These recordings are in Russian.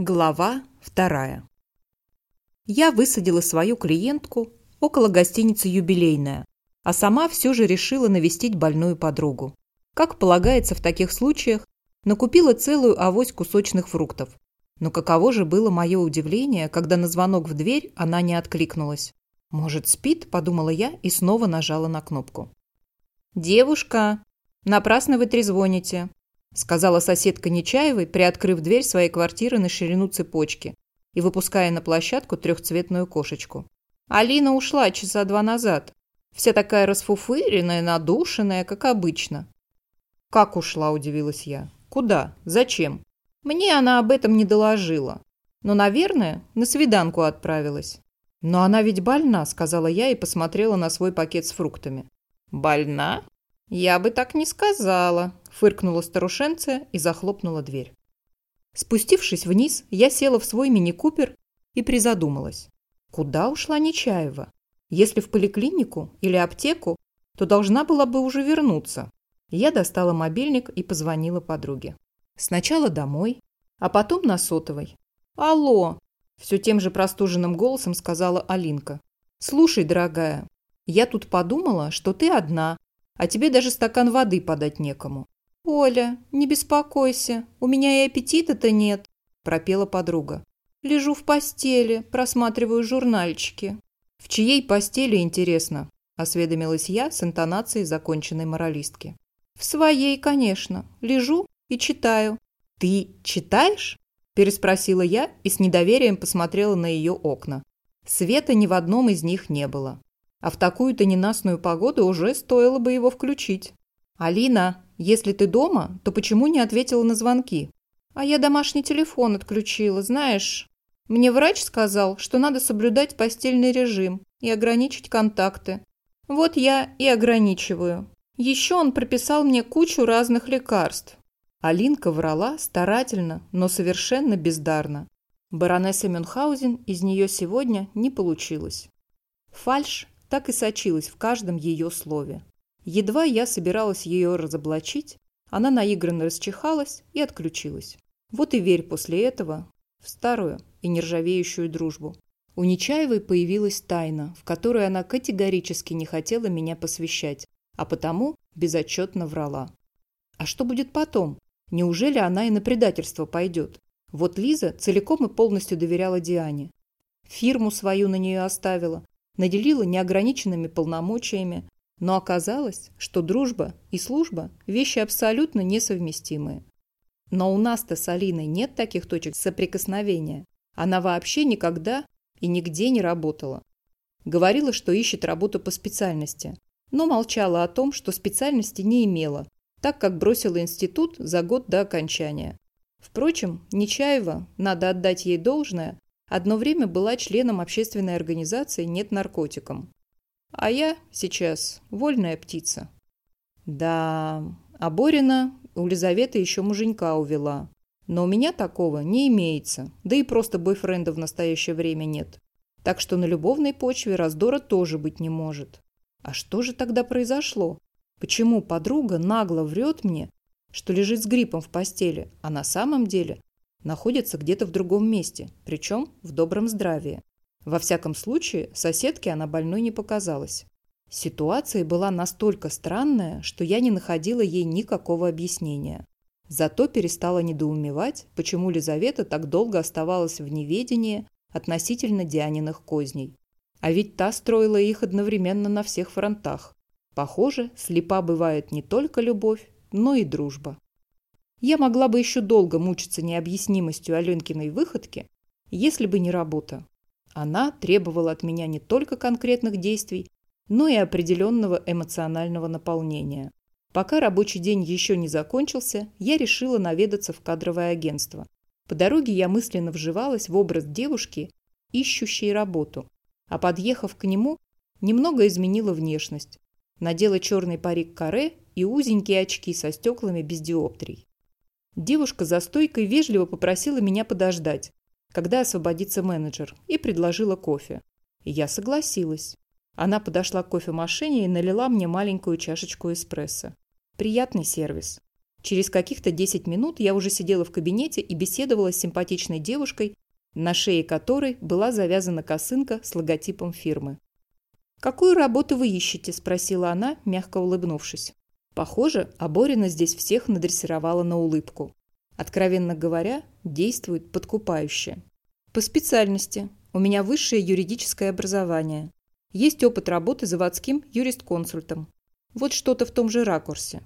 Глава вторая. Я высадила свою клиентку около гостиницы «Юбилейная», а сама все же решила навестить больную подругу. Как полагается в таких случаях, накупила целую авось кусочных фруктов. Но каково же было мое удивление, когда на звонок в дверь она не откликнулась. «Может, спит?» – подумала я и снова нажала на кнопку. «Девушка, напрасно вы трезвоните сказала соседка Нечаевой, приоткрыв дверь своей квартиры на ширину цепочки и выпуская на площадку трехцветную кошечку. Алина ушла часа два назад. Вся такая расфуфыренная, надушенная, как обычно. «Как ушла?» – удивилась я. «Куда? Зачем?» Мне она об этом не доложила. Но, наверное, на свиданку отправилась. «Но она ведь больна», – сказала я и посмотрела на свой пакет с фруктами. «Больна? Я бы так не сказала», фыркнула старушенция и захлопнула дверь. Спустившись вниз, я села в свой мини-купер и призадумалась. Куда ушла Нечаева? Если в поликлинику или аптеку, то должна была бы уже вернуться. Я достала мобильник и позвонила подруге. Сначала домой, а потом на сотовой. «Алло!» – все тем же простуженным голосом сказала Алинка. «Слушай, дорогая, я тут подумала, что ты одна, а тебе даже стакан воды подать некому. «Оля, не беспокойся, у меня и аппетита-то нет», – пропела подруга. «Лежу в постели, просматриваю журнальчики». «В чьей постели, интересно?» – осведомилась я с интонацией законченной моралистки. «В своей, конечно. Лежу и читаю». «Ты читаешь?» – переспросила я и с недоверием посмотрела на ее окна. Света ни в одном из них не было. А в такую-то ненастную погоду уже стоило бы его включить. «Алина, если ты дома, то почему не ответила на звонки? А я домашний телефон отключила, знаешь. Мне врач сказал, что надо соблюдать постельный режим и ограничить контакты. Вот я и ограничиваю. Еще он прописал мне кучу разных лекарств. Алинка врала старательно, но совершенно бездарно. Баронесса Мюнхгаузен из нее сегодня не получилось. Фальш так и сочилась в каждом ее слове. Едва я собиралась ее разоблачить, она наигранно расчихалась и отключилась. Вот и верь после этого в старую и нержавеющую дружбу. У Нечаевой появилась тайна, в которую она категорически не хотела меня посвящать, а потому безотчетно врала. А что будет потом? Неужели она и на предательство пойдет? Вот Лиза целиком и полностью доверяла Диане. Фирму свою на нее оставила, наделила неограниченными полномочиями, но оказалось, что дружба и служба – вещи абсолютно несовместимые. Но у нас-то с Алиной нет таких точек соприкосновения. Она вообще никогда и нигде не работала. Говорила, что ищет работу по специальности, но молчала о том, что специальности не имела, так как бросила институт за год до окончания. Впрочем, Нечаева, надо отдать ей должное, одно время была членом общественной организации «Нет наркотикам». А я сейчас вольная птица. Да, а Борина у Лизаветы еще муженька увела. Но у меня такого не имеется, да и просто бойфренда в настоящее время нет. Так что на любовной почве раздора тоже быть не может. А что же тогда произошло? Почему подруга нагло врет мне, что лежит с гриппом в постели, а на самом деле находится где-то в другом месте, причем в добром здравии? Во всяком случае, соседке она больной не показалась. Ситуация была настолько странная, что я не находила ей никакого объяснения. Зато перестала недоумевать, почему Лизавета так долго оставалась в неведении относительно Дианиных козней. А ведь та строила их одновременно на всех фронтах. Похоже, слепа бывает не только любовь, но и дружба. Я могла бы еще долго мучиться необъяснимостью Аленкиной выходки, если бы не работа. Она требовала от меня не только конкретных действий, но и определенного эмоционального наполнения. Пока рабочий день еще не закончился, я решила наведаться в кадровое агентство. По дороге я мысленно вживалась в образ девушки, ищущей работу, а подъехав к нему, немного изменила внешность. Надела черный парик каре и узенькие очки со стеклами без диоптрий. Девушка за стойкой вежливо попросила меня подождать, когда освободится менеджер, и предложила кофе. Я согласилась. Она подошла к кофемашине и налила мне маленькую чашечку эспрессо. Приятный сервис. Через каких-то 10 минут я уже сидела в кабинете и беседовала с симпатичной девушкой, на шее которой была завязана косынка с логотипом фирмы. «Какую работу вы ищете?» – спросила она, мягко улыбнувшись. Похоже, Аборина здесь всех надрессировала на улыбку. Откровенно говоря, действует подкупающе. По специальности. У меня высшее юридическое образование. Есть опыт работы заводским юрист-консультом. Вот что-то в том же ракурсе.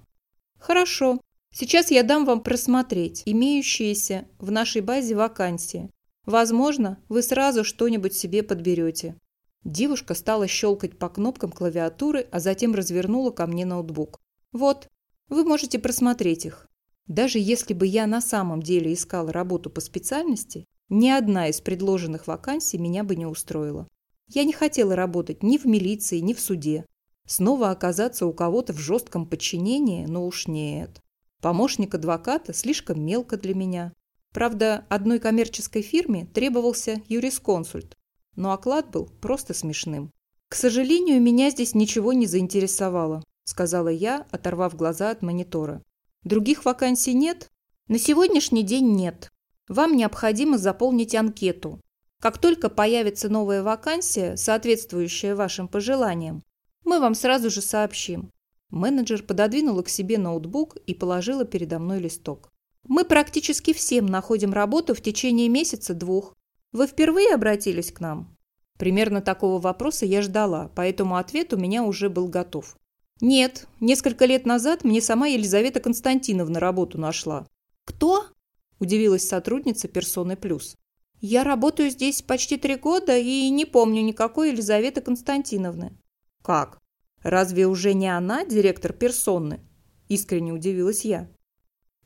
Хорошо. Сейчас я дам вам просмотреть имеющиеся в нашей базе вакансии. Возможно, вы сразу что-нибудь себе подберете. Девушка стала щелкать по кнопкам клавиатуры, а затем развернула ко мне ноутбук. Вот, вы можете просмотреть их. Даже если бы я на самом деле искала работу по специальности, ни одна из предложенных вакансий меня бы не устроила. Я не хотела работать ни в милиции, ни в суде. Снова оказаться у кого-то в жестком подчинении, но уж нет. Помощник адвоката слишком мелко для меня. Правда, одной коммерческой фирме требовался юрисконсульт, но оклад был просто смешным. «К сожалению, меня здесь ничего не заинтересовало», сказала я, оторвав глаза от монитора. «Других вакансий нет?» «На сегодняшний день нет. Вам необходимо заполнить анкету. Как только появится новая вакансия, соответствующая вашим пожеланиям, мы вам сразу же сообщим». Менеджер пододвинула к себе ноутбук и положила передо мной листок. «Мы практически всем находим работу в течение месяца-двух. Вы впервые обратились к нам?» Примерно такого вопроса я ждала, поэтому ответ у меня уже был готов. «Нет, несколько лет назад мне сама Елизавета Константиновна работу нашла». «Кто?» – удивилась сотрудница «Персоны Плюс». «Я работаю здесь почти три года и не помню никакой Елизаветы Константиновны». «Как? Разве уже не она директор «Персоны»?» – искренне удивилась я.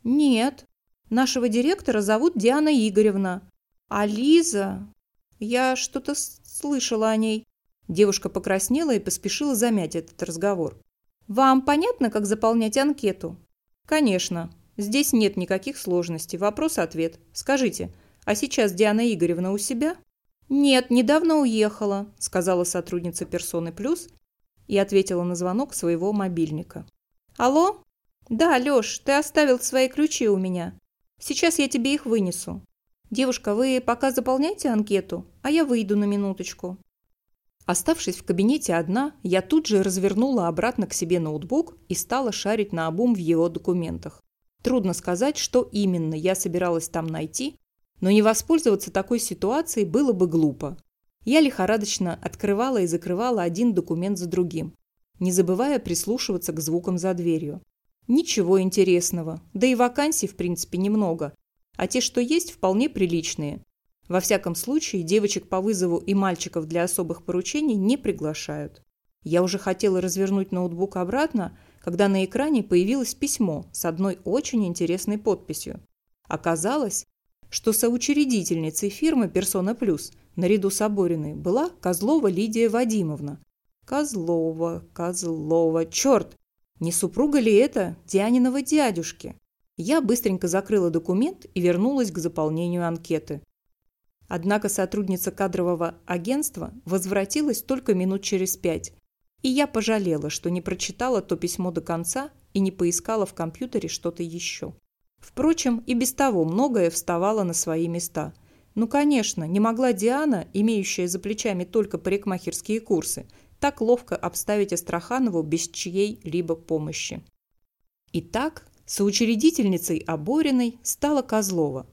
«Нет, нашего директора зовут Диана Игоревна, а Лиза... Я что-то слышала о ней». Девушка покраснела и поспешила замять этот разговор. «Вам понятно, как заполнять анкету?» «Конечно. Здесь нет никаких сложностей. Вопрос-ответ. Скажите, а сейчас Диана Игоревна у себя?» «Нет, недавно уехала», – сказала сотрудница «Персоны Плюс» и ответила на звонок своего мобильника. «Алло? Да, Лёш, ты оставил свои ключи у меня. Сейчас я тебе их вынесу. «Девушка, вы пока заполняйте анкету, а я выйду на минуточку». Оставшись в кабинете одна, я тут же развернула обратно к себе ноутбук и стала шарить на обум в его документах. Трудно сказать, что именно я собиралась там найти, но не воспользоваться такой ситуацией было бы глупо. Я лихорадочно открывала и закрывала один документ за другим, не забывая прислушиваться к звукам за дверью. Ничего интересного, да и вакансий в принципе немного, а те, что есть, вполне приличные. Во всяком случае, девочек по вызову и мальчиков для особых поручений не приглашают. Я уже хотела развернуть ноутбук обратно, когда на экране появилось письмо с одной очень интересной подписью. Оказалось, что соучредительницей фирмы «Персона Плюс» наряду с Обориной была Козлова Лидия Вадимовна. Козлова, Козлова, черт! Не супруга ли это Дианиного дядюшки? Я быстренько закрыла документ и вернулась к заполнению анкеты. Однако сотрудница кадрового агентства возвратилась только минут через пять, и я пожалела, что не прочитала то письмо до конца и не поискала в компьютере что-то еще. Впрочем, и без того многое вставало на свои места. Ну, конечно, не могла Диана, имеющая за плечами только парикмахерские курсы, так ловко обставить Астраханову без чьей-либо помощи. Итак, Соучредительницей Обориной стала Козлова.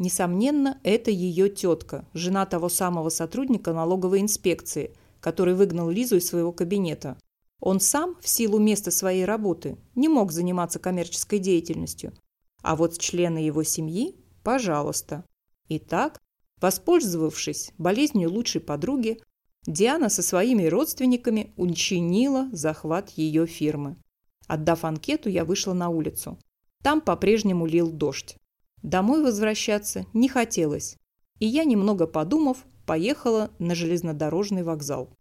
Несомненно, это ее тетка, жена того самого сотрудника налоговой инспекции, который выгнал Лизу из своего кабинета. Он сам, в силу места своей работы, не мог заниматься коммерческой деятельностью. А вот члены его семьи – пожалуйста. Итак, воспользовавшись болезнью лучшей подруги, Диана со своими родственниками учинила захват ее фирмы. Отдав анкету, я вышла на улицу. Там по-прежнему лил дождь. Домой возвращаться не хотелось, и я, немного подумав, поехала на железнодорожный вокзал.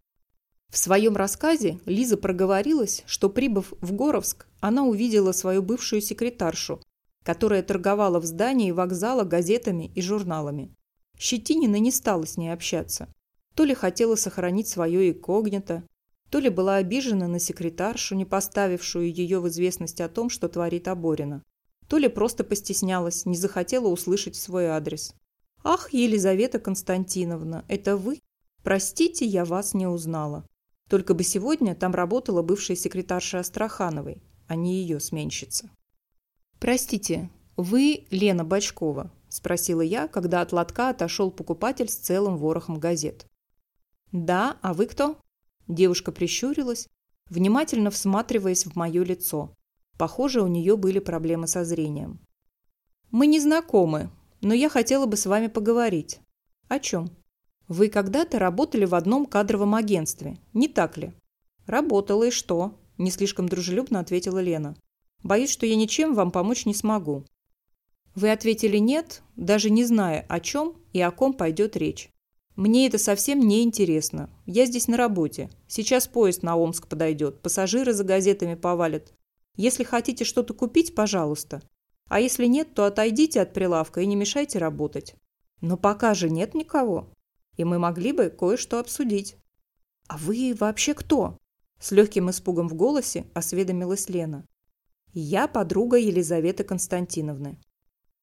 В своем рассказе Лиза проговорилась, что, прибыв в Горовск, она увидела свою бывшую секретаршу, которая торговала в здании вокзала газетами и журналами. Щетинина не стала с ней общаться. То ли хотела сохранить свое инкогнито, то ли была обижена на секретаршу, не поставившую ее в известность о том, что творит Аборина. То ли просто постеснялась, не захотела услышать свой адрес. «Ах, Елизавета Константиновна, это вы? Простите, я вас не узнала. Только бы сегодня там работала бывшая секретарша Астрахановой, а не ее сменщица». «Простите, вы Лена Бачкова?» – спросила я, когда от лотка отошел покупатель с целым ворохом газет. «Да, а вы кто?» Девушка прищурилась, внимательно всматриваясь в мое лицо. Похоже, у нее были проблемы со зрением. «Мы не знакомы, но я хотела бы с вами поговорить». «О чем?» «Вы когда-то работали в одном кадровом агентстве, не так ли?» «Работала, и что?» – не слишком дружелюбно ответила Лена. «Боюсь, что я ничем вам помочь не смогу». Вы ответили «нет», даже не зная, о чем и о ком пойдет речь. Мне это совсем не интересно. Я здесь на работе. Сейчас поезд на Омск подойдет, пассажиры за газетами повалят. Если хотите что-то купить, пожалуйста. А если нет, то отойдите от прилавка и не мешайте работать. Но пока же нет никого. И мы могли бы кое-что обсудить. А вы вообще кто? С легким испугом в голосе осведомилась Лена. Я подруга Елизаветы Константиновны.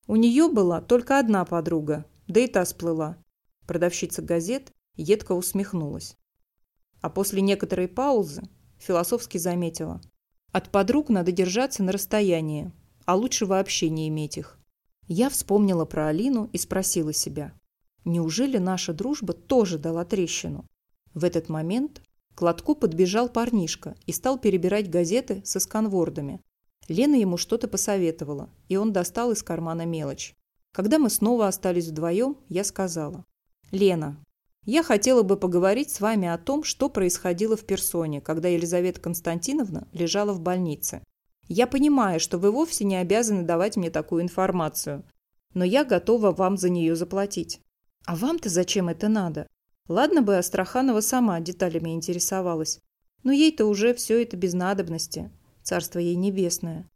У нее была только одна подруга, да и та сплыла. Продавщица газет едко усмехнулась. А после некоторой паузы философски заметила – от подруг надо держаться на расстоянии, а лучше вообще не иметь их. Я вспомнила про Алину и спросила себя, неужели наша дружба тоже дала трещину? В этот момент к лотку подбежал парнишка и стал перебирать газеты со сканвордами. Лена ему что-то посоветовала, и он достал из кармана мелочь. Когда мы снова остались вдвоем, я сказала, «Лена, я хотела бы поговорить с вами о том, что происходило в персоне, когда Елизавета Константиновна лежала в больнице. Я понимаю, что вы вовсе не обязаны давать мне такую информацию, но я готова вам за нее заплатить. А вам-то зачем это надо? Ладно бы Астраханова сама деталями интересовалась, но ей-то уже все это без надобности. Царство ей небесное.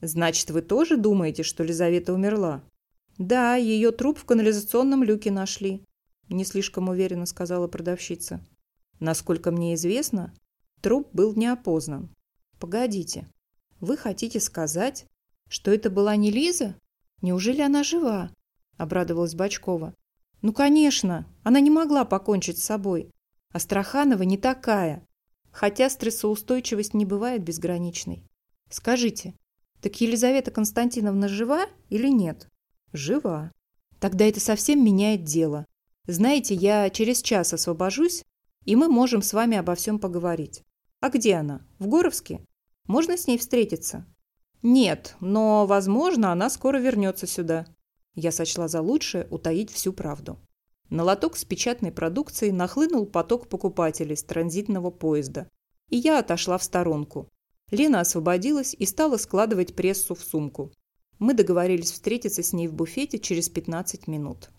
Значит, вы тоже думаете, что Елизавета умерла? Да, ее труп в канализационном люке нашли. – не слишком уверенно сказала продавщица. «Насколько мне известно, труп был не опознан. Погодите, вы хотите сказать, что это была не Лиза? Неужели она жива?» – обрадовалась Бачкова. «Ну, конечно, она не могла покончить с собой. Астраханова не такая, хотя стрессоустойчивость не бывает безграничной. Скажите, так Елизавета Константиновна жива или нет?» «Жива. Тогда это совсем меняет дело. Знаете, я через час освобожусь, и мы можем с вами обо всем поговорить. А где она? В Горовске? Можно с ней встретиться? Нет, но, возможно, она скоро вернется сюда. Я сочла за лучшее утаить всю правду. На лоток с печатной продукцией нахлынул поток покупателей с транзитного поезда. И я отошла в сторонку. Лена освободилась и стала складывать прессу в сумку. Мы договорились встретиться с ней в буфете через 15 минут.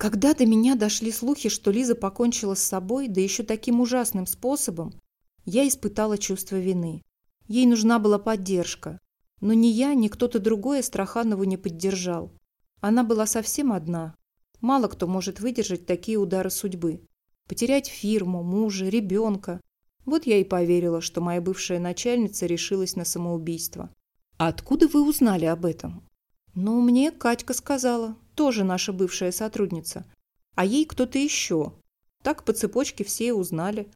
Когда до меня дошли слухи, что Лиза покончила с собой, да еще таким ужасным способом, я испытала чувство вины. Ей нужна была поддержка. Но ни я, ни кто-то другой Астраханову не поддержал. Она была совсем одна. Мало кто может выдержать такие удары судьбы. Потерять фирму, мужа, ребенка. Вот я и поверила, что моя бывшая начальница решилась на самоубийство. А откуда вы узнали об этом? Ну, мне Катька сказала тоже наша бывшая сотрудница. А ей кто-то еще. Так по цепочке все и узнали.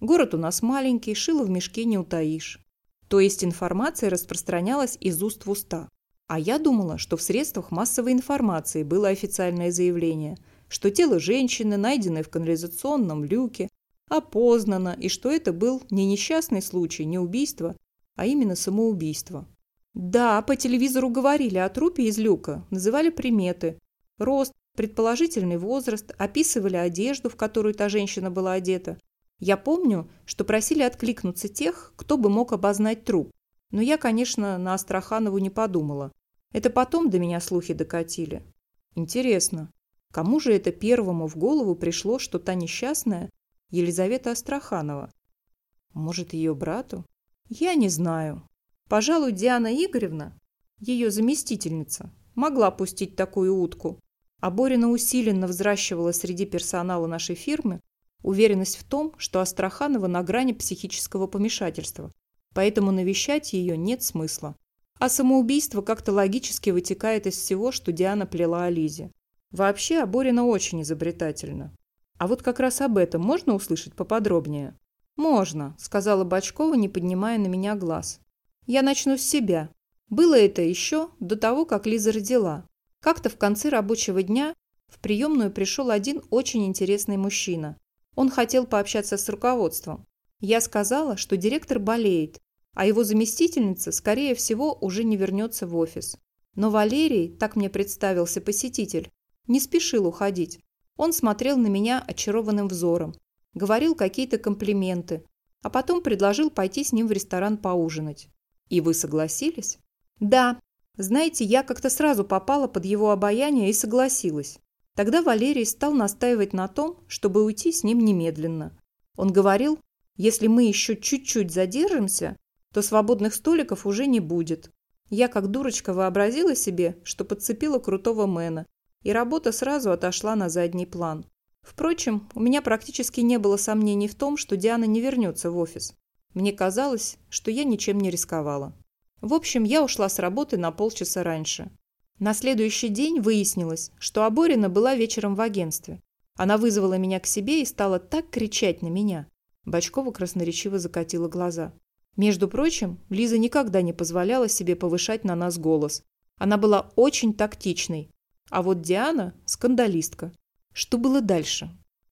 Город у нас маленький, шило в мешке не утаишь. То есть информация распространялась из уст в уста. А я думала, что в средствах массовой информации было официальное заявление, что тело женщины, найденное в канализационном люке, опознано, и что это был не несчастный случай, не убийство, а именно самоубийство. Да, по телевизору говорили о трупе из люка, называли приметы, Рост, предположительный возраст, описывали одежду, в которую та женщина была одета. Я помню, что просили откликнуться тех, кто бы мог обознать труп. Но я, конечно, на Астраханову не подумала. Это потом до меня слухи докатили. Интересно, кому же это первому в голову пришло, что та несчастная Елизавета Астраханова? Может, ее брату? Я не знаю. Пожалуй, Диана Игоревна, ее заместительница, могла пустить такую утку. А Борина усиленно взращивала среди персонала нашей фирмы уверенность в том, что Астраханова на грани психического помешательства, поэтому навещать ее нет смысла. А самоубийство как-то логически вытекает из всего, что Диана плела о Лизе. Вообще, Аборина очень изобретательна. А вот как раз об этом можно услышать поподробнее? «Можно», – сказала Бачкова, не поднимая на меня глаз. «Я начну с себя. Было это еще до того, как Лиза родила. Как-то в конце рабочего дня в приемную пришел один очень интересный мужчина. Он хотел пообщаться с руководством. Я сказала, что директор болеет, а его заместительница, скорее всего, уже не вернется в офис. Но Валерий, так мне представился посетитель, не спешил уходить. Он смотрел на меня очарованным взором, говорил какие-то комплименты, а потом предложил пойти с ним в ресторан поужинать. И вы согласились? Да. Знаете, я как-то сразу попала под его обаяние и согласилась. Тогда Валерий стал настаивать на том, чтобы уйти с ним немедленно. Он говорил, если мы еще чуть-чуть задержимся, то свободных столиков уже не будет. Я, как дурочка, вообразила себе, что подцепила крутого мэна, и работа сразу отошла на задний план. Впрочем, у меня практически не было сомнений в том, что Диана не вернется в офис. Мне казалось, что я ничем не рисковала. В общем, я ушла с работы на полчаса раньше. На следующий день выяснилось, что Аборина была вечером в агентстве. Она вызвала меня к себе и стала так кричать на меня. Бочкова красноречиво закатила глаза. Между прочим, Лиза никогда не позволяла себе повышать на нас голос. Она была очень тактичной. А вот Диана – скандалистка. Что было дальше?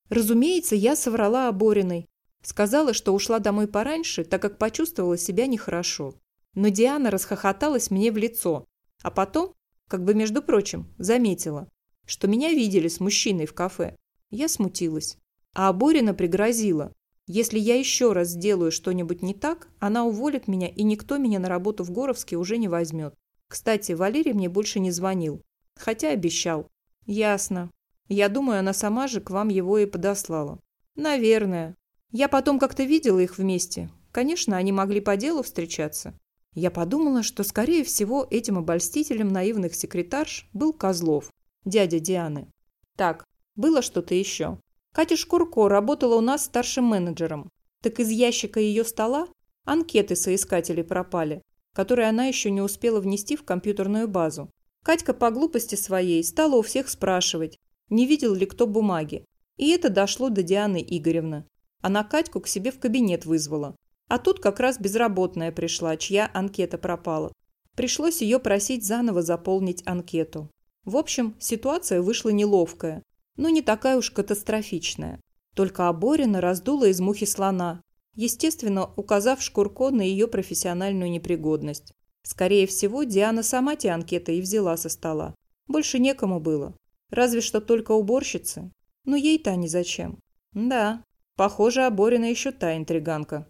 Разумеется, я соврала Обориной. Сказала, что ушла домой пораньше, так как почувствовала себя нехорошо. Но Диана расхохоталась мне в лицо. А потом, как бы между прочим, заметила, что меня видели с мужчиной в кафе. Я смутилась. А Оборина пригрозила, если я еще раз сделаю что-нибудь не так, она уволит меня, и никто меня на работу в Горовске уже не возьмет. Кстати, Валерий мне больше не звонил. Хотя обещал. Ясно. Я думаю, она сама же к вам его и подослала. Наверное. Я потом как-то видела их вместе. Конечно, они могли по делу встречаться. Я подумала, что, скорее всего, этим обольстителем наивных секретарш был Козлов, дядя Дианы. Так, было что-то еще. Катя Шкурко работала у нас старшим менеджером. Так из ящика ее стола анкеты соискателей пропали, которые она еще не успела внести в компьютерную базу. Катька по глупости своей стала у всех спрашивать, не видел ли кто бумаги. И это дошло до Дианы Игоревны. Она Катьку к себе в кабинет вызвала. А тут как раз безработная пришла, чья анкета пропала. Пришлось ее просить заново заполнить анкету. В общем, ситуация вышла неловкая но не такая уж катастрофичная. Только Аборина раздула из мухи слона, естественно, указав Шкурко на ее профессиональную непригодность. Скорее всего, Диана сама те анкеты и взяла со стола. Больше некому было. Разве что только уборщицы. Но ей-то они зачем? Да, похоже, Аборина еще та интриганка.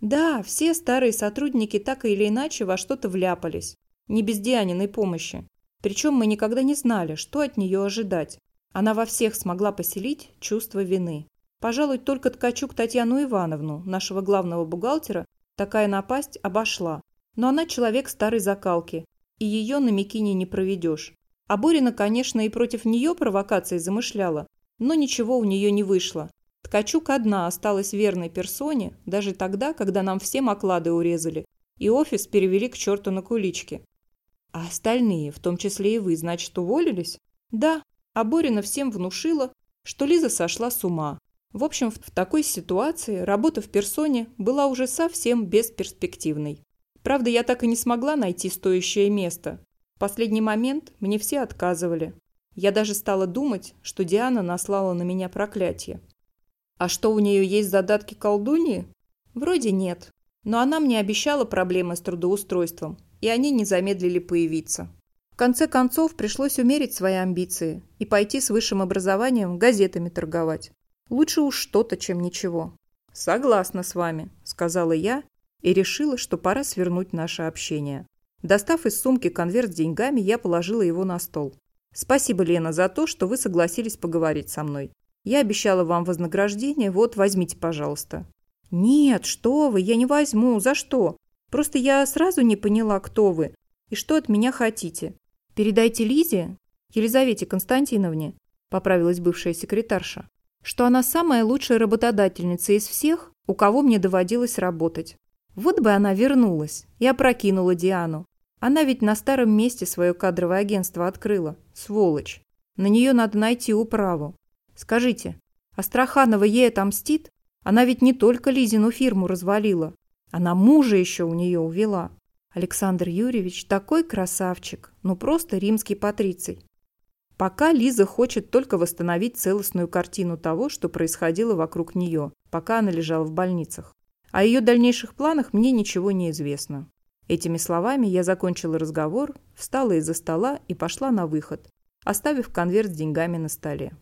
Да, все старые сотрудники так или иначе во что-то вляпались. Не без Дианиной помощи. Причем мы никогда не знали, что от нее ожидать. Она во всех смогла поселить чувство вины. Пожалуй, только Ткачук Татьяну Ивановну, нашего главного бухгалтера, такая напасть обошла. Но она человек старой закалки, и ее на Микине не проведешь. А Борина, конечно, и против нее провокации замышляла, но ничего у нее не вышло. Ткачук одна осталась верной персоне, даже тогда, когда нам всем оклады урезали, и офис перевели к черту на кулички. А остальные, в том числе и вы, значит, уволились? Да, а Борина всем внушила, что Лиза сошла с ума. В общем, в такой ситуации работа в персоне была уже совсем бесперспективной. Правда, я так и не смогла найти стоящее место. В последний момент мне все отказывали. Я даже стала думать, что Диана наслала на меня проклятие. А что у нее есть задатки колдуньи? Вроде нет. Но она мне обещала проблемы с трудоустройством, и они не замедлили появиться конце концов, пришлось умерить свои амбиции и пойти с высшим образованием газетами торговать. Лучше уж что-то, чем ничего. «Согласна с вами», – сказала я и решила, что пора свернуть наше общение. Достав из сумки конверт с деньгами, я положила его на стол. «Спасибо, Лена, за то, что вы согласились поговорить со мной. Я обещала вам вознаграждение, вот, возьмите, пожалуйста». «Нет, что вы, я не возьму. За что? Просто я сразу не поняла, кто вы и что от меня хотите. «Передайте Лизе, Елизавете Константиновне», – поправилась бывшая секретарша, «что она самая лучшая работодательница из всех, у кого мне доводилось работать. Вот бы она вернулась и опрокинула Диану. Она ведь на старом месте свое кадровое агентство открыла. Сволочь. На нее надо найти управу. Скажите, Астраханова ей отомстит? Она ведь не только Лизину фирму развалила. Она мужа еще у нее увела. Александр Юрьевич такой красавчик, ну просто римский патриций. Пока Лиза хочет только восстановить целостную картину того, что происходило вокруг нее, пока она лежала в больницах. О ее дальнейших планах мне ничего не известно. Этими словами я закончила разговор, встала из-за стола и пошла на выход, оставив конверт с деньгами на столе.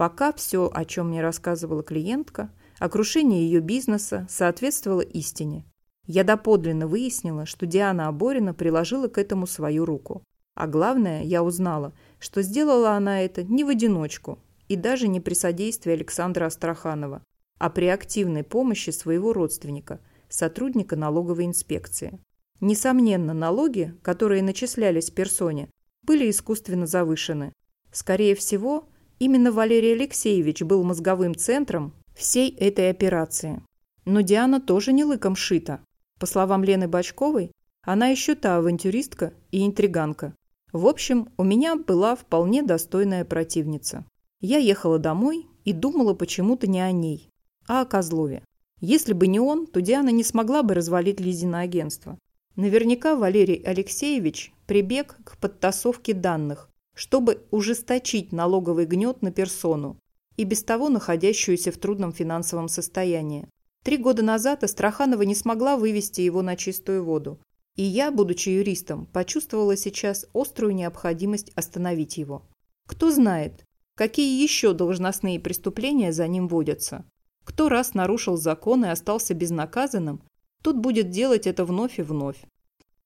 Пока все, о чем мне рассказывала клиентка, о крушении ее бизнеса, соответствовало истине. Я доподлинно выяснила, что Диана Аборина приложила к этому свою руку. А главное, я узнала, что сделала она это не в одиночку и даже не при содействии Александра Астраханова, а при активной помощи своего родственника, сотрудника налоговой инспекции. Несомненно, налоги, которые начислялись персоне, были искусственно завышены. Скорее всего, именно Валерий Алексеевич был мозговым центром всей этой операции. Но Диана тоже не лыком шита. По словам Лены Бачковой, она еще та авантюристка и интриганка. В общем, у меня была вполне достойная противница. Я ехала домой и думала почему-то не о ней, а о Козлове. Если бы не он, то Диана не смогла бы развалить Лизино агентство. Наверняка Валерий Алексеевич прибег к подтасовке данных, чтобы ужесточить налоговый гнет на персону, и без того находящуюся в трудном финансовом состоянии. Три года назад Астраханова не смогла вывести его на чистую воду. И я, будучи юристом, почувствовала сейчас острую необходимость остановить его. Кто знает, какие еще должностные преступления за ним водятся. Кто раз нарушил закон и остался безнаказанным, тот будет делать это вновь и вновь.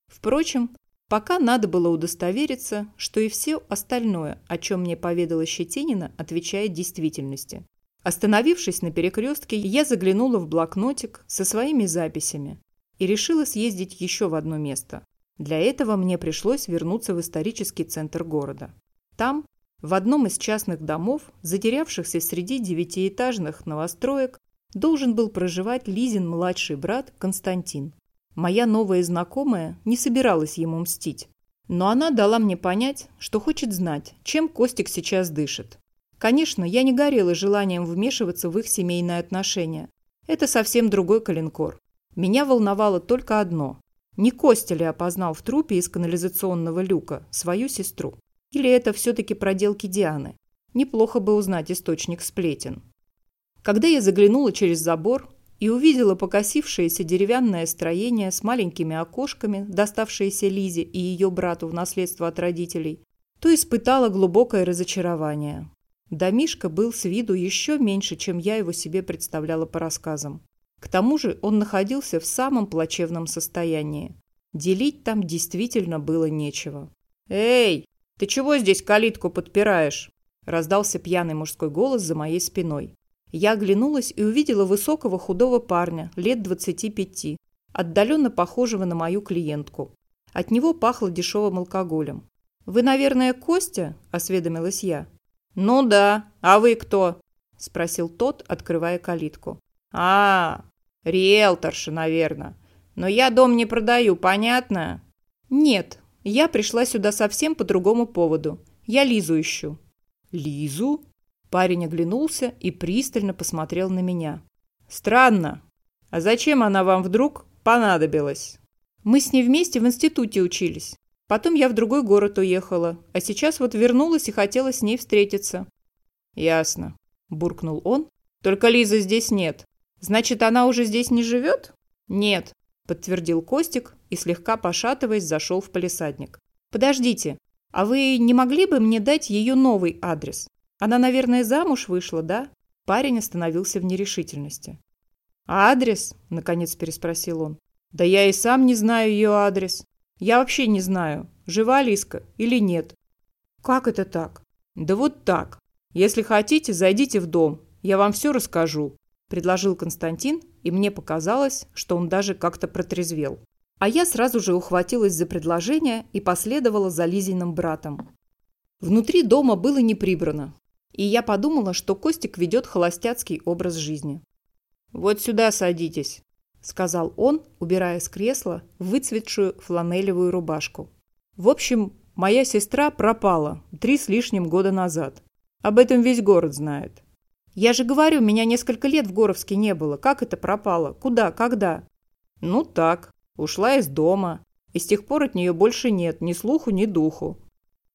Впрочем, Пока надо было удостовериться, что и все остальное, о чем мне поведала Щетинина, отвечает действительности. Остановившись на перекрестке, я заглянула в блокнотик со своими записями и решила съездить еще в одно место. Для этого мне пришлось вернуться в исторический центр города. Там, в одном из частных домов, затерявшихся среди девятиэтажных новостроек, должен был проживать Лизин младший брат Константин. Моя новая знакомая не собиралась ему мстить. Но она дала мне понять, что хочет знать, чем Костик сейчас дышит. Конечно, я не горела желанием вмешиваться в их семейные отношения. Это совсем другой калинкор. Меня волновало только одно. Не Костя ли опознал в трупе из канализационного люка свою сестру? Или это все-таки проделки Дианы? Неплохо бы узнать источник сплетен. Когда я заглянула через забор, и увидела покосившееся деревянное строение с маленькими окошками, доставшееся Лизе и ее брату в наследство от родителей, то испытала глубокое разочарование. Домишка был с виду еще меньше, чем я его себе представляла по рассказам. К тому же он находился в самом плачевном состоянии. Делить там действительно было нечего. «Эй, ты чего здесь калитку подпираешь?» раздался пьяный мужской голос за моей спиной. Я оглянулась и увидела высокого худого парня, лет 25, отдаленно похожего на мою клиентку. От него пахло дешевым алкоголем. «Вы, наверное, Костя?» – осведомилась я. «Ну да. А вы кто?» – спросил тот, открывая калитку. «А, риэлторша, наверное. Но я дом не продаю, понятно?» «Нет, я пришла сюда совсем по другому поводу. Я Лизу ищу». «Лизу?» Парень оглянулся и пристально посмотрел на меня. «Странно. А зачем она вам вдруг понадобилась?» «Мы с ней вместе в институте учились. Потом я в другой город уехала, а сейчас вот вернулась и хотела с ней встретиться». «Ясно», – буркнул он. «Только Лизы здесь нет. Значит, она уже здесь не живет?» «Нет», – подтвердил Костик и, слегка пошатываясь, зашел в палисадник. «Подождите, а вы не могли бы мне дать ее новый адрес? Она, наверное, замуж вышла, да? Парень остановился в нерешительности. «А адрес?» – наконец переспросил он. «Да я и сам не знаю ее адрес. Я вообще не знаю, жива Лиска или нет». «Как это так?» «Да вот так. Если хотите, зайдите в дом. Я вам все расскажу», – предложил Константин, и мне показалось, что он даже как-то протрезвел. А я сразу же ухватилась за предложение и последовала за Лизиным братом. Внутри дома было не прибрано и я подумала, что Костик ведет холостяцкий образ жизни. «Вот сюда садитесь», – сказал он, убирая с кресла выцветшую фланелевую рубашку. В общем, моя сестра пропала три с лишним года назад. Об этом весь город знает. Я же говорю, меня несколько лет в Горовске не было. Как это пропало? Куда? Когда? Ну так, ушла из дома. И с тех пор от нее больше нет ни слуху, ни духу.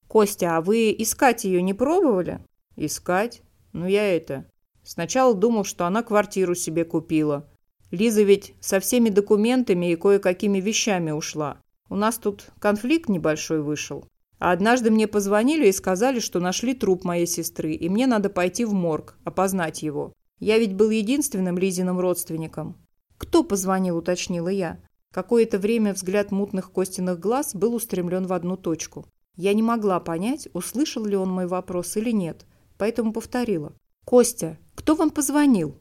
Костя, а вы искать ее не пробовали? Искать? Ну я это... Сначала думал, что она квартиру себе купила. Лиза ведь со всеми документами и кое-какими вещами ушла. У нас тут конфликт небольшой вышел. А однажды мне позвонили и сказали, что нашли труп моей сестры, и мне надо пойти в морг, опознать его. Я ведь был единственным Лизиным родственником. «Кто позвонил?» – уточнила я. Какое-то время взгляд мутных Костиных глаз был устремлен в одну точку. Я не могла понять, услышал ли он мой вопрос или нет, поэтому повторила. «Костя, кто вам позвонил?»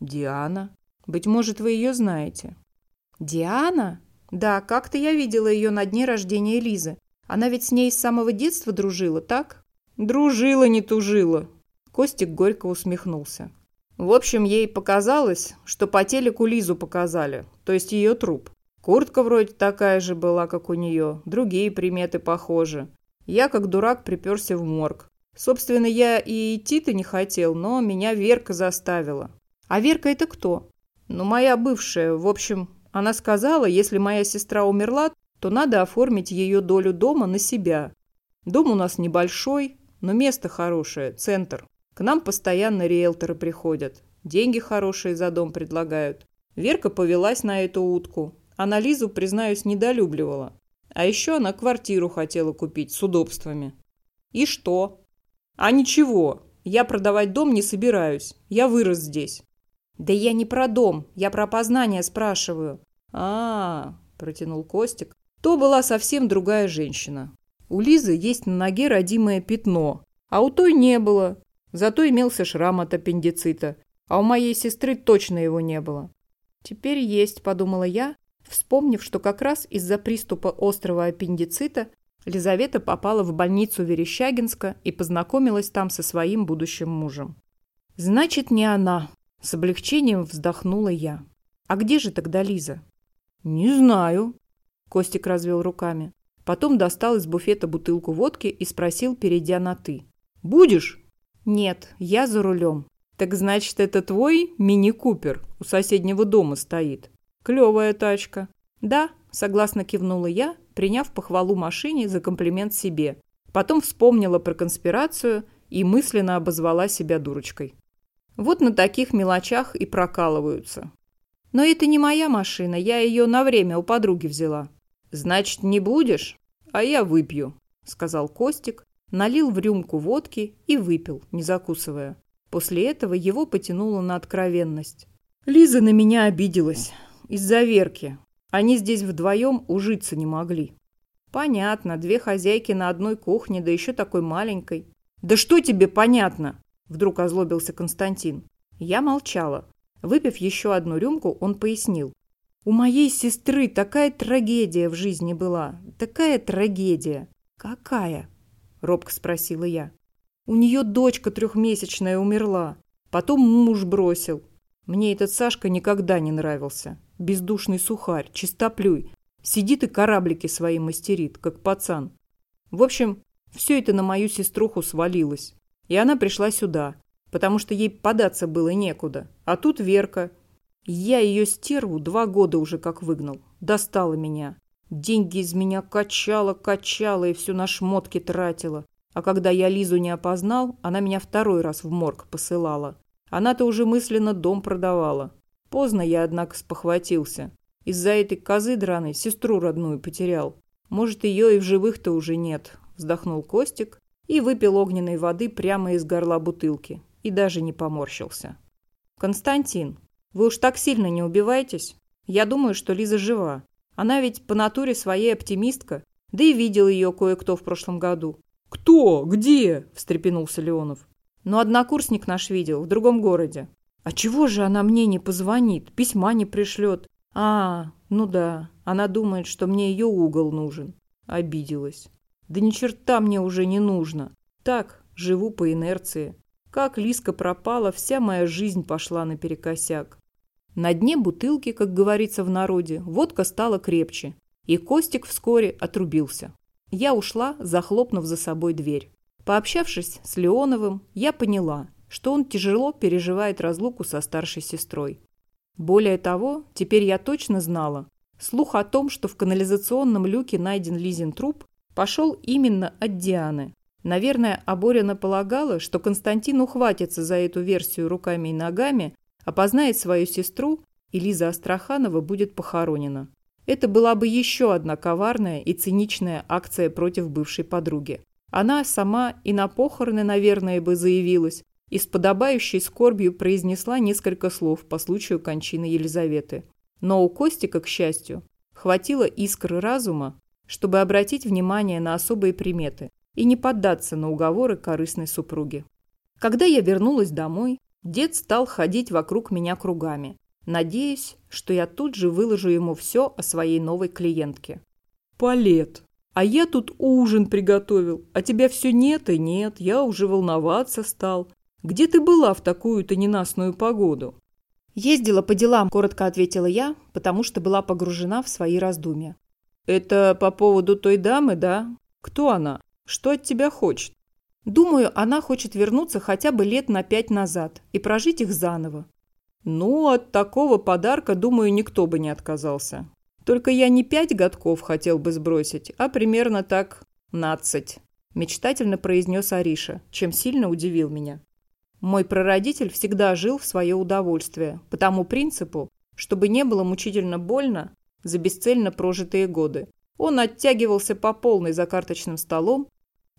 «Диана. Быть может, вы ее знаете». «Диана?» «Да, как-то я видела ее на дне рождения Лизы. Она ведь с ней с самого детства дружила, так? Дружила, не тужила. Костик горько усмехнулся. В общем, ей показалось, что по телеку Лизу показали, то есть ее труп. Куртка вроде такая же была, как у нее, другие приметы похожи. Я, как дурак, приперся в морг. Собственно, я и идти-то не хотел, но меня Верка заставила. А Верка это кто? Ну, моя бывшая. В общем, она сказала, если моя сестра умерла, то надо оформить ее долю дома на себя. Дом у нас небольшой, но место хорошее, центр. К нам постоянно риэлторы приходят. Деньги хорошие за дом предлагают. Верка повелась на эту утку. Она Лизу, признаюсь, недолюбливала. А еще она квартиру хотела купить с удобствами. И что? А ничего, я продавать дом не собираюсь. Я вырос здесь. Да я не про дом, я про опознание спрашиваю. А, -а, -а протянул Костик, то была совсем другая женщина. У Лизы есть на ноге родимое пятно, а у той не было. Зато имелся шрам от аппендицита, а у моей сестры точно его не было. Теперь есть, подумала я, вспомнив, что как раз из-за приступа острого аппендицита Лизавета попала в больницу Верещагинска и познакомилась там со своим будущим мужем. Значит, не она. С облегчением вздохнула я. А где же тогда Лиза? Не знаю, Костик развел руками. Потом достал из буфета бутылку водки и спросил, перейдя на «ты». «Будешь?» «Нет, я за рулем». «Так значит, это твой мини-купер у соседнего дома стоит?» «Клевая тачка». «Да», — согласно кивнула я, приняв похвалу машине за комплимент себе. Потом вспомнила про конспирацию и мысленно обозвала себя дурочкой. Вот на таких мелочах и прокалываются. Но это не моя машина, я ее на время у подруги взяла. «Значит, не будешь? А я выпью», — сказал Костик, налил в рюмку водки и выпил, не закусывая. После этого его потянуло на откровенность. Лиза на меня обиделась. Из-за Верки. Они здесь вдвоем ужиться не могли. Понятно, две хозяйки на одной кухне, да еще такой маленькой. Да что тебе понятно? Вдруг озлобился Константин. Я молчала. Выпив еще одну рюмку, он пояснил. У моей сестры такая трагедия в жизни была. Такая трагедия. Какая? Робко спросила я. У нее дочка трехмесячная умерла. Потом муж бросил. Мне этот Сашка никогда не нравился. Бездушный сухарь, чистоплюй. Сидит и кораблики свои мастерит, как пацан. В общем, все это на мою сеструху свалилось. И она пришла сюда, потому что ей податься было некуда. А тут Верка, я ее стерву два года уже как выгнал. Достала меня. Деньги из меня качала, качала и все на шмотки тратила. А когда я Лизу не опознал, она меня второй раз в морг посылала. Она-то уже мысленно дом продавала. Поздно я, однако, спохватился. Из-за этой козы драной сестру родную потерял. Может, ее и в живых-то уже нет, вздохнул Костик и выпил огненной воды прямо из горла бутылки. И даже не поморщился. Константин, вы уж так сильно не убивайтесь. Я думаю, что Лиза жива. Она ведь по натуре своей оптимистка. Да и видел ее кое-кто в прошлом году. «Кто? Где?» – встрепенулся Леонов. «Ну, однокурсник наш видел, в другом городе». «А чего же она мне не позвонит, письма не пришлет?» «А, ну да, она думает, что мне ее угол нужен». Обиделась. «Да ни черта мне уже не нужно. Так, живу по инерции. Как Лиска пропала, вся моя жизнь пошла наперекосяк. На дне бутылки, как говорится в народе, водка стала крепче, и Костик вскоре отрубился. Я ушла, захлопнув за собой дверь. Пообщавшись с Леоновым, я поняла, что он тяжело переживает разлуку со старшей сестрой. Более того, теперь я точно знала, слух о том, что в канализационном люке найден Лизин труп, пошел именно от Дианы. Наверное, Аборина полагала, что Константин ухватится за эту версию руками и ногами, опознает свою сестру, и Лиза Астраханова будет похоронена. Это была бы еще одна коварная и циничная акция против бывшей подруги. Она сама и на похороны, наверное, бы заявилась, и с подобающей скорбью произнесла несколько слов по случаю кончины Елизаветы. Но у Костика, к счастью, хватило искры разума, чтобы обратить внимание на особые приметы и не поддаться на уговоры корыстной супруги. Когда я вернулась домой, дед стал ходить вокруг меня кругами, надеясь, что я тут же выложу ему все о своей новой клиентке. «Палет, а я тут ужин приготовил, а тебя все нет и нет, я уже волноваться стал. Где ты была в такую-то ненастную погоду?» «Ездила по делам», – коротко ответила я, потому что была погружена в свои раздумья. «Это по поводу той дамы, да? Кто она? Что от тебя хочет?» «Думаю, она хочет вернуться хотя бы лет на пять назад и прожить их заново». «Ну, от такого подарка, думаю, никто бы не отказался. Только я не пять годков хотел бы сбросить, а примерно так нацать», – мечтательно произнес Ариша, чем сильно удивил меня. Мой прародитель всегда жил в свое удовольствие, по тому принципу, чтобы не было мучительно больно за бесцельно прожитые годы. Он оттягивался по полной за карточным столом,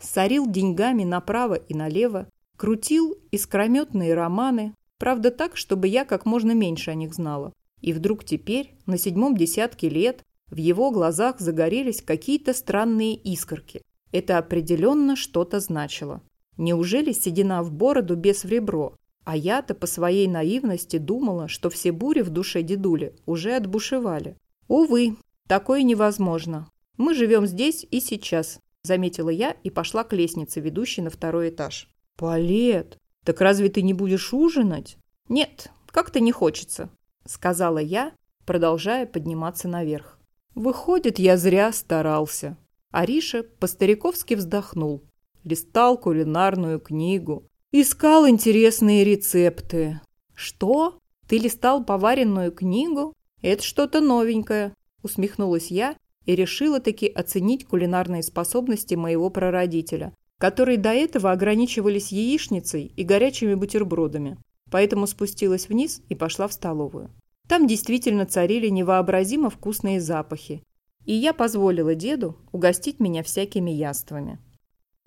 сорил деньгами направо и налево, крутил искрометные романы, правда так, чтобы я как можно меньше о них знала. И вдруг теперь, на седьмом десятке лет, в его глазах загорелись какие-то странные искорки. Это определенно что-то значило. Неужели седина в бороду без в ребро? А я-то по своей наивности думала, что все бури в душе дедули уже отбушевали. Увы, такое невозможно. Мы живем здесь и сейчас, заметила я и пошла к лестнице, ведущей на второй этаж. Палет, так разве ты не будешь ужинать? Нет, как-то не хочется, сказала я, продолжая подниматься наверх. Выходит, я зря старался. Ариша по-стариковски вздохнул листал кулинарную книгу, искал интересные рецепты. «Что? Ты листал поваренную книгу? Это что-то новенькое», – усмехнулась я и решила таки оценить кулинарные способности моего прародителя, которые до этого ограничивались яичницей и горячими бутербродами. Поэтому спустилась вниз и пошла в столовую. Там действительно царили невообразимо вкусные запахи, и я позволила деду угостить меня всякими яствами.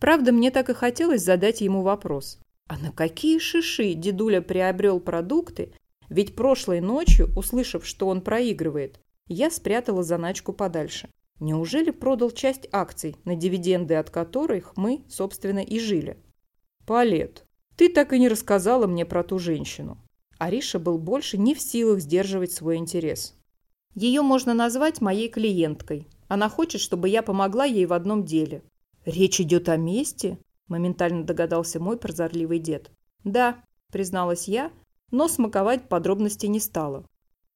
Правда, мне так и хотелось задать ему вопрос. А на какие шиши дедуля приобрел продукты? Ведь прошлой ночью, услышав, что он проигрывает, я спрятала заначку подальше. Неужели продал часть акций, на дивиденды от которых мы, собственно, и жили? Палет, ты так и не рассказала мне про ту женщину. Ариша был больше не в силах сдерживать свой интерес. Ее можно назвать моей клиенткой. Она хочет, чтобы я помогла ей в одном деле. «Речь идет о месте?» – моментально догадался мой прозорливый дед. «Да», – призналась я, но смаковать подробности не стала.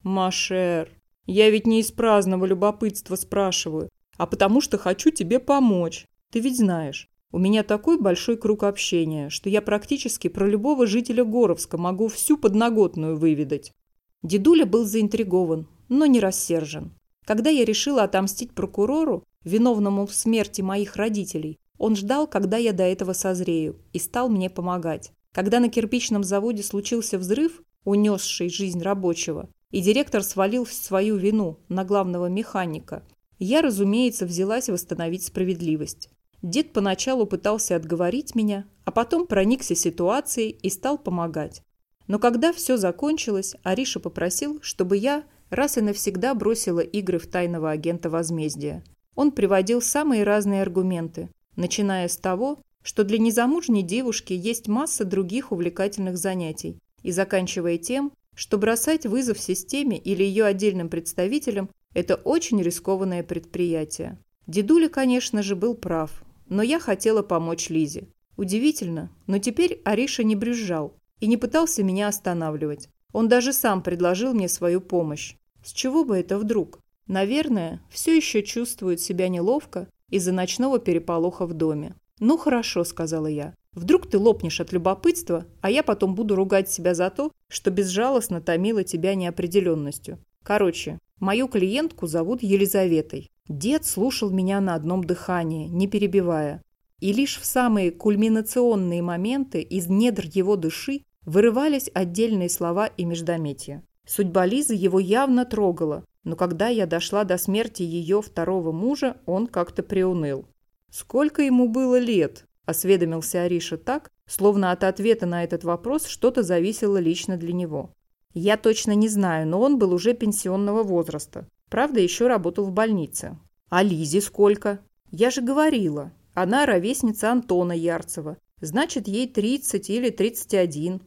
«Машер, я ведь не из праздного любопытства спрашиваю, а потому что хочу тебе помочь. Ты ведь знаешь, у меня такой большой круг общения, что я практически про любого жителя Горовска могу всю подноготную выведать». Дедуля был заинтригован, но не рассержен. Когда я решила отомстить прокурору, виновному в смерти моих родителей. Он ждал, когда я до этого созрею, и стал мне помогать. Когда на кирпичном заводе случился взрыв, унесший жизнь рабочего, и директор свалил свою вину на главного механика, я, разумеется, взялась восстановить справедливость. Дед поначалу пытался отговорить меня, а потом проникся ситуацией и стал помогать. Но когда все закончилось, Ариша попросил, чтобы я раз и навсегда бросила игры в тайного агента возмездия. Он приводил самые разные аргументы, начиная с того, что для незамужней девушки есть масса других увлекательных занятий, и заканчивая тем, что бросать вызов системе или ее отдельным представителям – это очень рискованное предприятие. Дедуля, конечно же, был прав, но я хотела помочь Лизе. Удивительно, но теперь Ариша не брюзжал и не пытался меня останавливать. Он даже сам предложил мне свою помощь. С чего бы это вдруг? Наверное, все еще чувствует себя неловко из-за ночного переполоха в доме. «Ну хорошо», — сказала я. «Вдруг ты лопнешь от любопытства, а я потом буду ругать себя за то, что безжалостно томила тебя неопределенностью. Короче, мою клиентку зовут Елизаветой. Дед слушал меня на одном дыхании, не перебивая. И лишь в самые кульминационные моменты из недр его души Вырывались отдельные слова и междометия. Судьба Лизы его явно трогала, но когда я дошла до смерти ее второго мужа, он как-то приуныл. «Сколько ему было лет?» – осведомился Ариша так, словно от ответа на этот вопрос что-то зависело лично для него. Я точно не знаю, но он был уже пенсионного возраста. Правда, еще работал в больнице. А Лизе сколько? Я же говорила. Она ровесница Антона Ярцева. Значит, ей 30 или 31.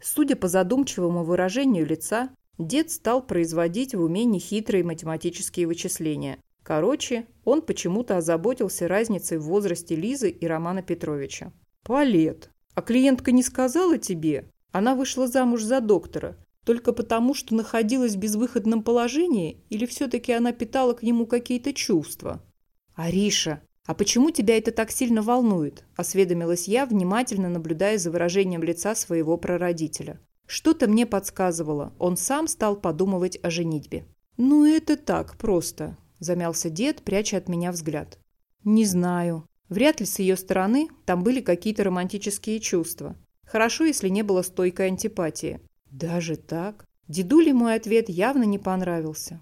Судя по задумчивому выражению лица, дед стал производить в уме нехитрые математические вычисления. Короче, он почему-то озаботился разницей в возрасте Лизы и Романа Петровича. «Палет, а клиентка не сказала тебе? Она вышла замуж за доктора. Только потому, что находилась в безвыходном положении, или все-таки она питала к нему какие-то чувства?» «Ариша, «А почему тебя это так сильно волнует?» – осведомилась я, внимательно наблюдая за выражением лица своего прародителя. Что-то мне подсказывало, он сам стал подумывать о женитьбе. «Ну, это так, просто», – замялся дед, пряча от меня взгляд. «Не знаю. Вряд ли с ее стороны там были какие-то романтические чувства. Хорошо, если не было стойкой антипатии. Даже так? Дедуле мой ответ явно не понравился.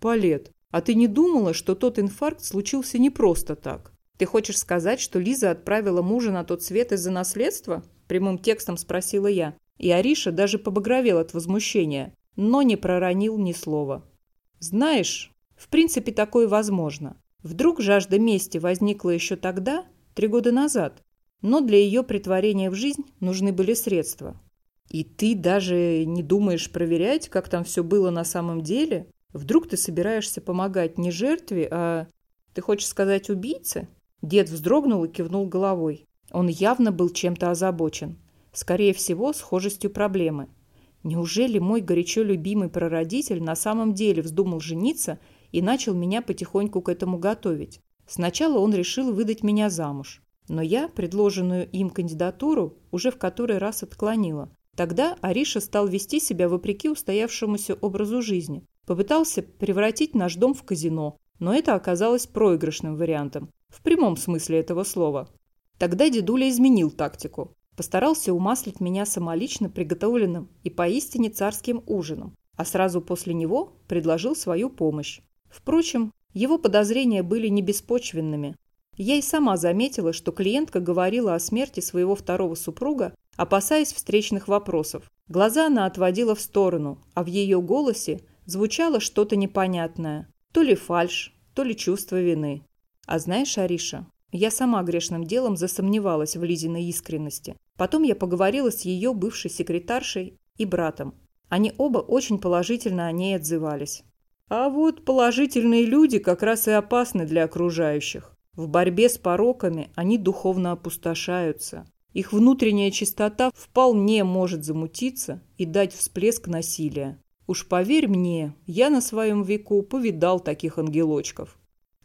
«Палет, а ты не думала, что тот инфаркт случился не просто так? Ты хочешь сказать, что Лиза отправила мужа на тот свет из-за наследства? Прямым текстом спросила я. И Ариша даже побагровел от возмущения, но не проронил ни слова. Знаешь, в принципе такое возможно. Вдруг жажда мести возникла еще тогда, три года назад, но для ее притворения в жизнь нужны были средства. И ты даже не думаешь проверять, как там все было на самом деле? Вдруг ты собираешься помогать не жертве, а... Ты хочешь сказать убийце? Дед вздрогнул и кивнул головой. Он явно был чем-то озабочен. Скорее всего, схожестью проблемы. Неужели мой горячо любимый прародитель на самом деле вздумал жениться и начал меня потихоньку к этому готовить? Сначала он решил выдать меня замуж. Но я предложенную им кандидатуру уже в который раз отклонила. Тогда Ариша стал вести себя вопреки устоявшемуся образу жизни, Попытался превратить наш дом в казино, но это оказалось проигрышным вариантом, в прямом смысле этого слова. Тогда дедуля изменил тактику. Постарался умаслить меня самолично приготовленным и поистине царским ужином, а сразу после него предложил свою помощь. Впрочем, его подозрения были не беспочвенными. Я и сама заметила, что клиентка говорила о смерти своего второго супруга, опасаясь встречных вопросов. Глаза она отводила в сторону, а в ее голосе звучало что-то непонятное. То ли фальшь, то ли чувство вины. А знаешь, Ариша, я сама грешным делом засомневалась в Лизиной искренности. Потом я поговорила с ее бывшей секретаршей и братом. Они оба очень положительно о ней отзывались. А вот положительные люди как раз и опасны для окружающих. В борьбе с пороками они духовно опустошаются. Их внутренняя чистота вполне может замутиться и дать всплеск насилия. Уж поверь мне, я на своем веку повидал таких ангелочков.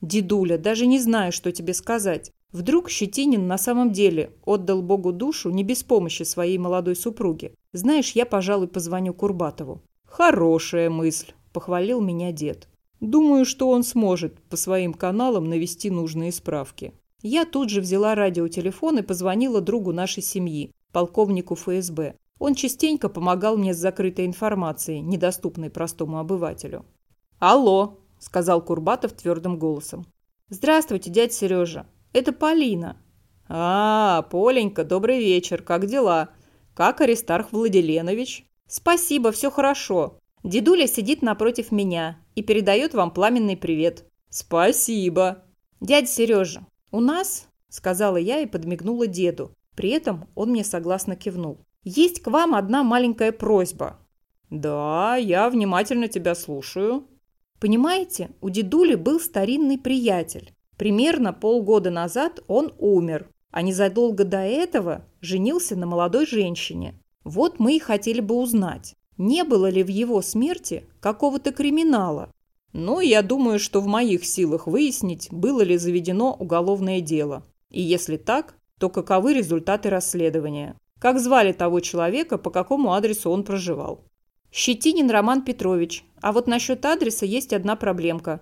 Дедуля, даже не знаю, что тебе сказать. Вдруг Щетинин на самом деле отдал Богу душу не без помощи своей молодой супруги. Знаешь, я, пожалуй, позвоню Курбатову. Хорошая мысль, похвалил меня дед. Думаю, что он сможет по своим каналам навести нужные справки. Я тут же взяла радиотелефон и позвонила другу нашей семьи, полковнику ФСБ. Он частенько помогал мне с закрытой информацией, недоступной простому обывателю. «Алло!» – сказал Курбатов твердым голосом. «Здравствуйте, дядя Сережа. Это Полина». «А, Поленька, добрый вечер. Как дела? Как Аристарх Владиленович?» «Спасибо, все хорошо. Дедуля сидит напротив меня и передает вам пламенный привет». «Спасибо». «Дядя Сережа, у нас...» – сказала я и подмигнула деду. При этом он мне согласно кивнул. Есть к вам одна маленькая просьба». «Да, я внимательно тебя слушаю». Понимаете, у дедули был старинный приятель. Примерно полгода назад он умер, а незадолго до этого женился на молодой женщине. Вот мы и хотели бы узнать, не было ли в его смерти какого-то криминала. Но я думаю, что в моих силах выяснить, было ли заведено уголовное дело. И если так, то каковы результаты расследования. Как звали того человека, по какому адресу он проживал. Щетинин Роман Петрович. А вот насчет адреса есть одна проблемка.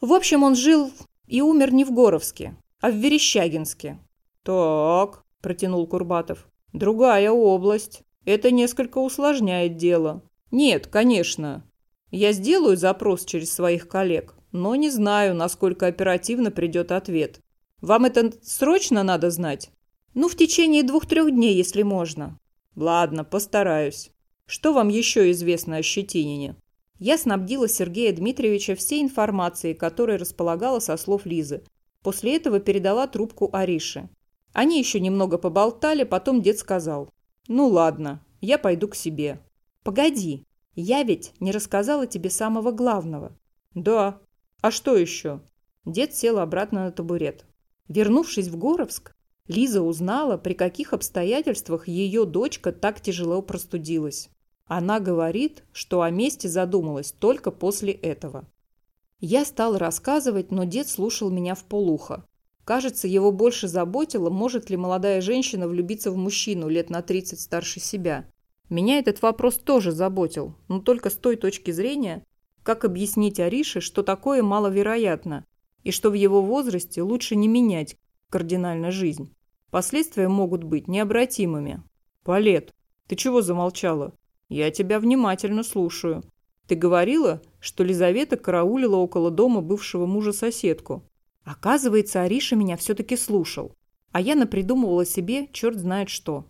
В общем, он жил и умер не в Горовске, а в Верещагинске. «Так», – протянул Курбатов, – «другая область. Это несколько усложняет дело. Нет, конечно. Я сделаю запрос через своих коллег, но не знаю, насколько оперативно придет ответ. Вам это срочно надо знать? Ну, в течение двух-трех дней, если можно. Ладно, постараюсь. Что вам еще известно о Щетинине? Я снабдила Сергея Дмитриевича всей информацией, которой располагала со слов Лизы. После этого передала трубку Арише. Они еще немного поболтали, потом дед сказал. «Ну ладно, я пойду к себе». «Погоди, я ведь не рассказала тебе самого главного». «Да. А что еще?» Дед сел обратно на табурет. Вернувшись в Горовск, Лиза узнала, при каких обстоятельствах ее дочка так тяжело простудилась. Она говорит, что о месте задумалась только после этого. Я стал рассказывать, но дед слушал меня в полухо. Кажется, его больше заботило, может ли молодая женщина влюбиться в мужчину лет на 30 старше себя. Меня этот вопрос тоже заботил, но только с той точки зрения, как объяснить Арише, что такое маловероятно, и что в его возрасте лучше не менять кардинально жизнь. Последствия могут быть необратимыми. Палет, ты чего замолчала? Я тебя внимательно слушаю. Ты говорила, что Лизавета караулила около дома бывшего мужа соседку. Оказывается, Ариша меня все-таки слушал. А я напридумывала себе черт знает что.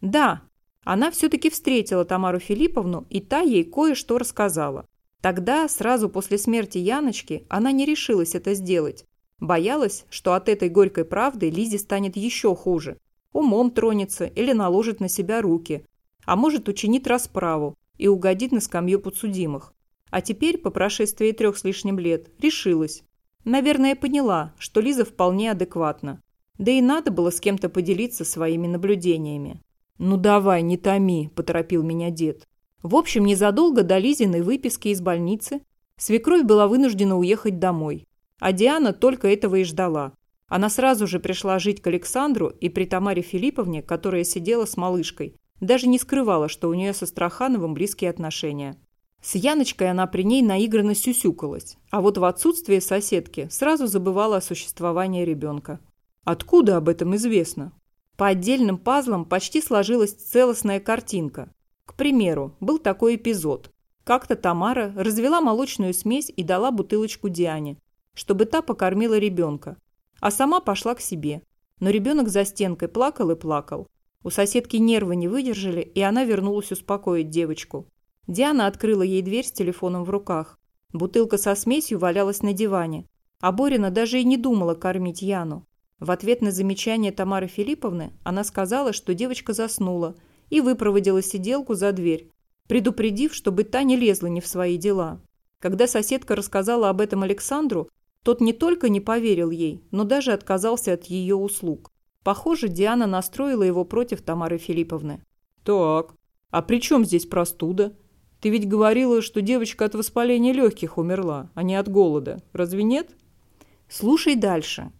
Да, она все-таки встретила Тамару Филипповну, и та ей кое-что рассказала. Тогда, сразу после смерти Яночки, она не решилась это сделать. Боялась, что от этой горькой правды Лизе станет еще хуже. Умом тронется или наложит на себя руки. А может, учинит расправу и угодит на скамью подсудимых. А теперь, по прошествии трех с лишним лет, решилась. Наверное, поняла, что Лиза вполне адекватна. Да и надо было с кем-то поделиться своими наблюдениями. «Ну давай, не томи», – поторопил меня дед. В общем, незадолго до Лизиной выписки из больницы свекровь была вынуждена уехать домой. А Диана только этого и ждала. Она сразу же пришла жить к Александру и при Тамаре Филипповне, которая сидела с малышкой, даже не скрывала, что у нее со Страхановым близкие отношения. С Яночкой она при ней наигранно сюсюкалась, а вот в отсутствие соседки сразу забывала о существовании ребенка. Откуда об этом известно? По отдельным пазлам почти сложилась целостная картинка. К примеру, был такой эпизод. Как-то Тамара развела молочную смесь и дала бутылочку Диане, чтобы та покормила ребенка, а сама пошла к себе. Но ребенок за стенкой плакал и плакал. У соседки нервы не выдержали, и она вернулась успокоить девочку. Диана открыла ей дверь с телефоном в руках. Бутылка со смесью валялась на диване. А Борина даже и не думала кормить Яну. В ответ на замечание Тамары Филипповны она сказала, что девочка заснула, и выпроводила сиделку за дверь, предупредив, чтобы та не лезла не в свои дела. Когда соседка рассказала об этом Александру, тот не только не поверил ей, но даже отказался от ее услуг. Похоже, Диана настроила его против Тамары Филипповны. «Так, а при чем здесь простуда?» Ты ведь говорила, что девочка от воспаления легких умерла, а не от голода. Разве нет? Слушай дальше.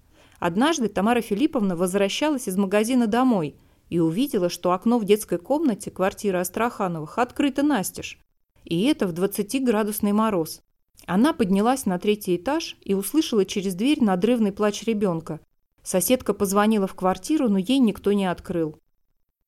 Однажды Тамара Филипповна возвращалась из магазина домой и увидела, что окно в детской комнате квартиры Астрахановых открыто настежь. И это в 20-градусный мороз. Она поднялась на третий этаж и услышала через дверь надрывный плач ребенка. Соседка позвонила в квартиру, но ей никто не открыл.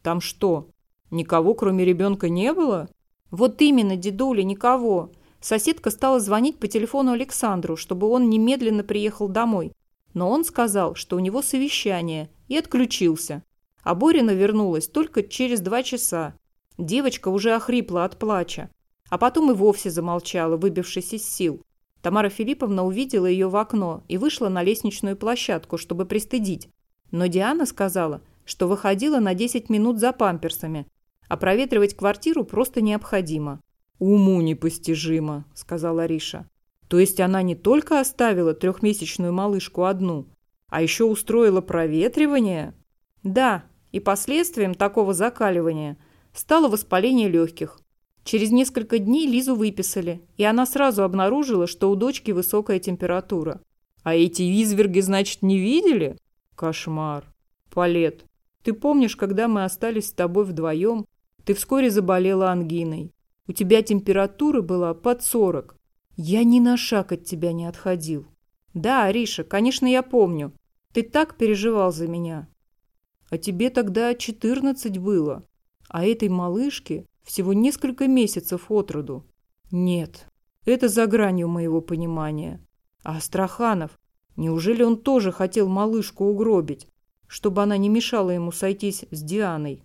«Там что, никого кроме ребенка не было?» Вот именно, дедуля, никого. Соседка стала звонить по телефону Александру, чтобы он немедленно приехал домой. Но он сказал, что у него совещание, и отключился. А Борина вернулась только через два часа. Девочка уже охрипла от плача. А потом и вовсе замолчала, выбившись из сил. Тамара Филипповна увидела ее в окно и вышла на лестничную площадку, чтобы пристыдить. Но Диана сказала, что выходила на 10 минут за памперсами, а проветривать квартиру просто необходимо. «Уму непостижимо», – сказала Риша. «То есть она не только оставила трехмесячную малышку одну, а еще устроила проветривание?» «Да, и последствием такого закаливания стало воспаление легких. Через несколько дней Лизу выписали, и она сразу обнаружила, что у дочки высокая температура. А эти изверги, значит, не видели? Кошмар. Палет, ты помнишь, когда мы остались с тобой вдвоем, ты вскоре заболела ангиной. У тебя температура была под сорок. Я ни на шаг от тебя не отходил. Да, Ариша, конечно, я помню. Ты так переживал за меня. А тебе тогда четырнадцать было. А этой малышке всего несколько месяцев от роду. Нет, это за гранью моего понимания. А Астраханов, неужели он тоже хотел малышку угробить, чтобы она не мешала ему сойтись с Дианой?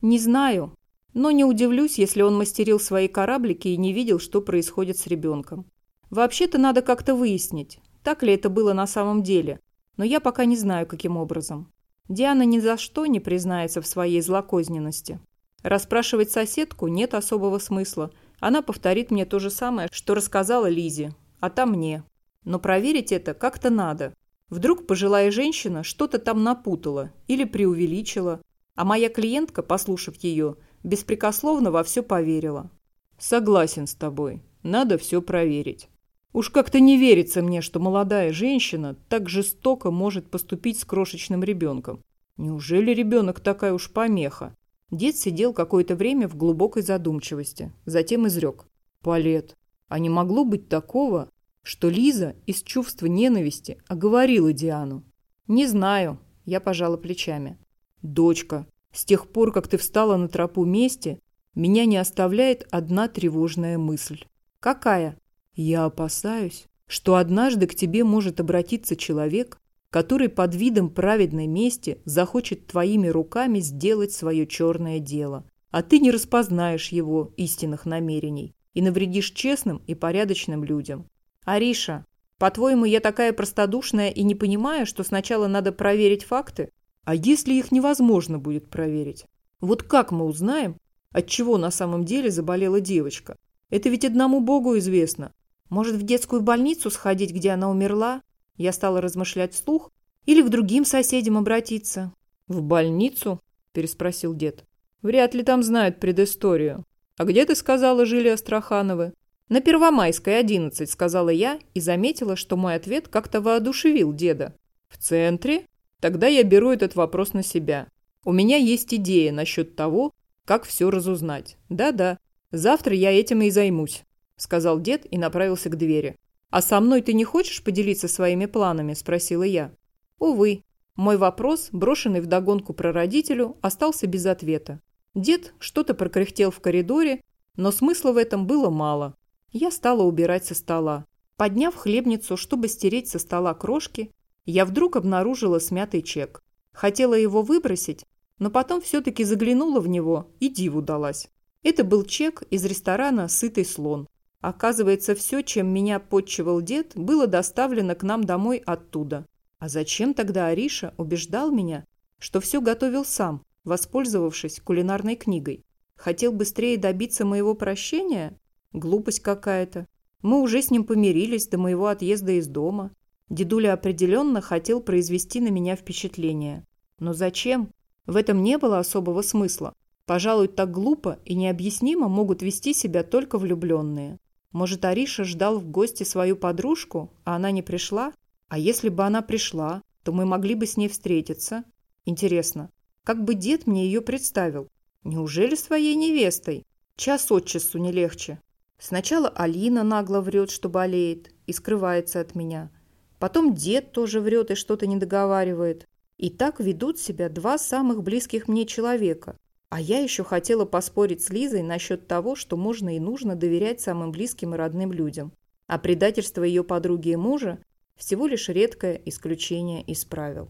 Не знаю, но не удивлюсь, если он мастерил свои кораблики и не видел, что происходит с ребенком. Вообще-то надо как-то выяснить, так ли это было на самом деле, но я пока не знаю, каким образом. Диана ни за что не признается в своей злокозненности. Расспрашивать соседку нет особого смысла. Она повторит мне то же самое, что рассказала Лизе, а та мне. Но проверить это как-то надо. Вдруг пожилая женщина что-то там напутала или преувеличила, а моя клиентка, послушав ее, беспрекословно во все поверила. «Согласен с тобой. Надо все проверить. Уж как-то не верится мне, что молодая женщина так жестоко может поступить с крошечным ребенком. Неужели ребенок такая уж помеха? Дед сидел какое-то время в глубокой задумчивости, затем изрек. «Палет, а не могло быть такого, что Лиза из чувства ненависти оговорила Диану?» «Не знаю», – я пожала плечами. «Дочка, с тех пор, как ты встала на тропу мести, меня не оставляет одна тревожная мысль». «Какая?» «Я опасаюсь, что однажды к тебе может обратиться человек, который под видом праведной мести захочет твоими руками сделать свое черное дело, а ты не распознаешь его истинных намерений и навредишь честным и порядочным людям. Ариша, по-твоему, я такая простодушная и не понимаю, что сначала надо проверить факты? А если их невозможно будет проверить? Вот как мы узнаем, от чего на самом деле заболела девочка? Это ведь одному Богу известно. Может, в детскую больницу сходить, где она умерла? Я стала размышлять вслух. Или к другим соседям обратиться. «В больницу?» – переспросил дед. «Вряд ли там знают предысторию. А где, ты сказала, жили Астрахановы?» «На Первомайской, 11», – сказала я и заметила, что мой ответ как-то воодушевил деда. «В центре? Тогда я беру этот вопрос на себя. У меня есть идея насчет того, как все разузнать. Да-да, завтра я этим и займусь», – сказал дед и направился к двери. «А со мной ты не хочешь поделиться своими планами?» – спросила я. Увы, мой вопрос, брошенный вдогонку прародителю, остался без ответа. Дед что-то прокряхтел в коридоре, но смысла в этом было мало. Я стала убирать со стола. Подняв хлебницу, чтобы стереть со стола крошки, я вдруг обнаружила смятый чек. Хотела его выбросить, но потом все-таки заглянула в него и диву далась. Это был чек из ресторана «Сытый слон». Оказывается, все, чем меня подчивал дед, было доставлено к нам домой оттуда. А зачем тогда Ариша убеждал меня, что все готовил сам, воспользовавшись кулинарной книгой? Хотел быстрее добиться моего прощения? Глупость какая-то. Мы уже с ним помирились до моего отъезда из дома. Дедуля определенно хотел произвести на меня впечатление. Но зачем? В этом не было особого смысла. Пожалуй, так глупо и необъяснимо могут вести себя только влюбленные. Может, Ариша ждал в гости свою подружку, а она не пришла? А если бы она пришла, то мы могли бы с ней встретиться. Интересно, как бы дед мне ее представил? Неужели своей невестой? Час от часу не легче. Сначала Алина нагло врет, что болеет, и скрывается от меня. Потом дед тоже врет и что-то не договаривает. И так ведут себя два самых близких мне человека. А я еще хотела поспорить с Лизой насчет того, что можно и нужно доверять самым близким и родным людям. А предательство ее подруги и мужа всего лишь редкое исключение из правил.